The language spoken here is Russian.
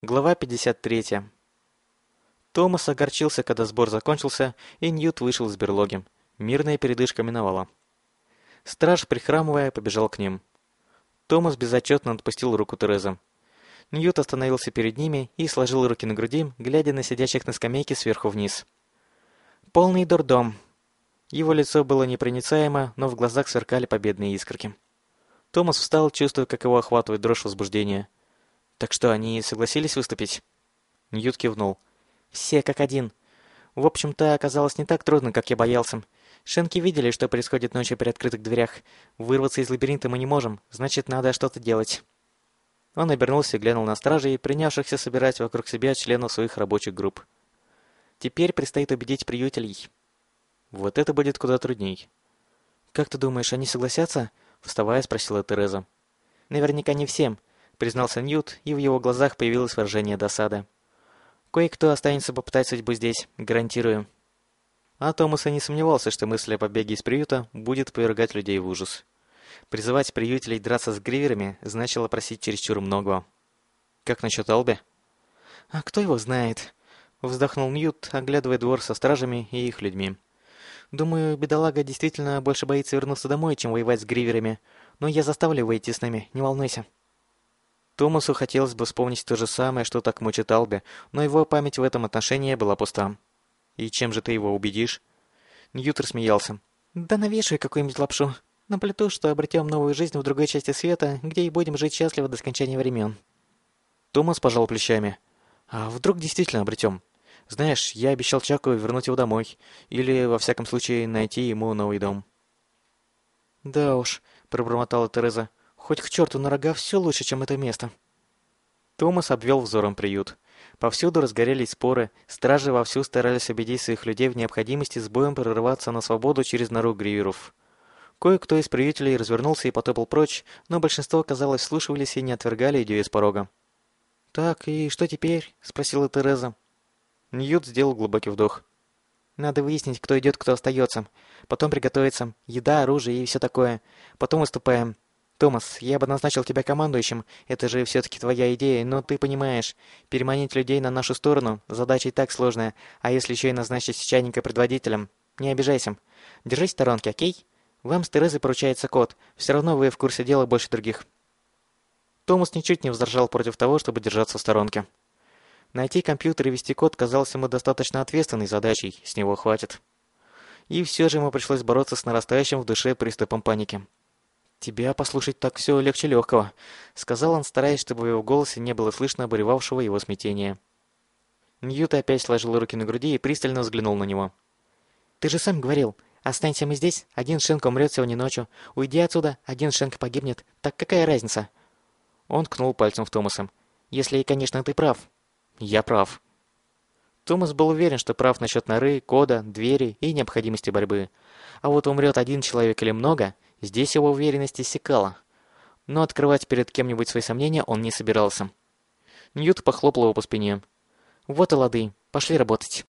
Глава 53. Томас огорчился, когда сбор закончился, и Ньют вышел из берлоги. Мирная передышка миновала. Страж, прихрамывая, побежал к ним. Томас безотчетно отпустил руку Терезы. Ньют остановился перед ними и сложил руки на груди, глядя на сидящих на скамейке сверху вниз. Полный дурдом. Его лицо было непроницаемо, но в глазах сверкали победные искорки. Томас встал, чувствуя, как его охватывает дрожь возбуждения. «Так что, они согласились выступить?» Ньют кивнул. «Все как один. В общем-то, оказалось не так трудно, как я боялся. Шенки видели, что происходит ночью при открытых дверях. Вырваться из лабиринта мы не можем, значит, надо что-то делать». Он обернулся и глянул на стражей, принявшихся собирать вокруг себя членов своих рабочих групп. «Теперь предстоит убедить приютелей». «Вот это будет куда трудней». «Как ты думаешь, они согласятся?» Вставая, спросила Тереза. «Наверняка не всем признался Ньют, и в его глазах появилось выражение досады. Кое-кто останется попытать судьбу здесь, гарантирую. А Томас и не сомневался, что мысль о побеге из приюта будет повергать людей в ужас. Призывать приютелей драться с гриверами значило просить чересчур многого. Как насчет Алби? А кто его знает? Вздохнул Ньют, оглядывая двор со стражами и их людьми. Думаю, бедолага действительно больше боится вернуться домой, чем воевать с гриверами. Но я заставлю идти с нами, не волнуйся. Томасу хотелось бы вспомнить то же самое, что так мучит Алби, но его память в этом отношении была пуста. «И чем же ты его убедишь?» Ньютер смеялся. «Да навешай какую-нибудь лапшу. Наплету, что обретем новую жизнь в другой части света, где и будем жить счастливо до скончания времен». Томас пожал плечами. «А вдруг действительно обретем? Знаешь, я обещал Чаку вернуть его домой. Или, во всяком случае, найти ему новый дом». «Да уж», — пробормотала Тереза. Хоть к черту на рога все лучше, чем это место. Томас обвел взором приют. Повсюду разгорелись споры, стражи вовсю старались убедить своих людей в необходимости с боем прорываться на свободу через нору гриверов. Кое-кто из приютелей развернулся и потопал прочь, но большинство, казалось, слушались и не отвергали идею с порога. «Так, и что теперь?» – спросила Тереза. Ньют сделал глубокий вдох. «Надо выяснить, кто идет, кто остается. Потом приготовиться. Еда, оружие и все такое. Потом выступаем. «Томас, я бы назначил тебя командующим, это же все-таки твоя идея, но ты понимаешь, переманить людей на нашу сторону – задача и так сложная, а если еще и назначить чайника предводителем? Не обижайся. Держись в сторонке, окей? Вам с Терезой поручается код, все равно вы в курсе дела больше других». Томас ничуть не возражал против того, чтобы держаться в сторонке. Найти компьютер и ввести код казалось ему достаточно ответственной задачей, с него хватит. И все же ему пришлось бороться с нарастающим в душе приступом паники. «Тебя послушать так все легче легкого», — сказал он, стараясь, чтобы в его голосе не было слышно обуревавшего его смятения. Ньют опять сложил руки на груди и пристально взглянул на него. «Ты же сам говорил, останься мы здесь, один Шенк умрет сегодня ночью. Уйди отсюда, один Шенк погибнет. Так какая разница?» Он ткнул пальцем в Томаса. «Если, конечно, ты прав». «Я прав». Томас был уверен, что прав насчет норы, кода, двери и необходимости борьбы. А вот умрет один человек или много — Здесь его уверенность иссякала. Но открывать перед кем-нибудь свои сомнения он не собирался. Ньют похлопал его по спине. «Вот и лады, пошли работать».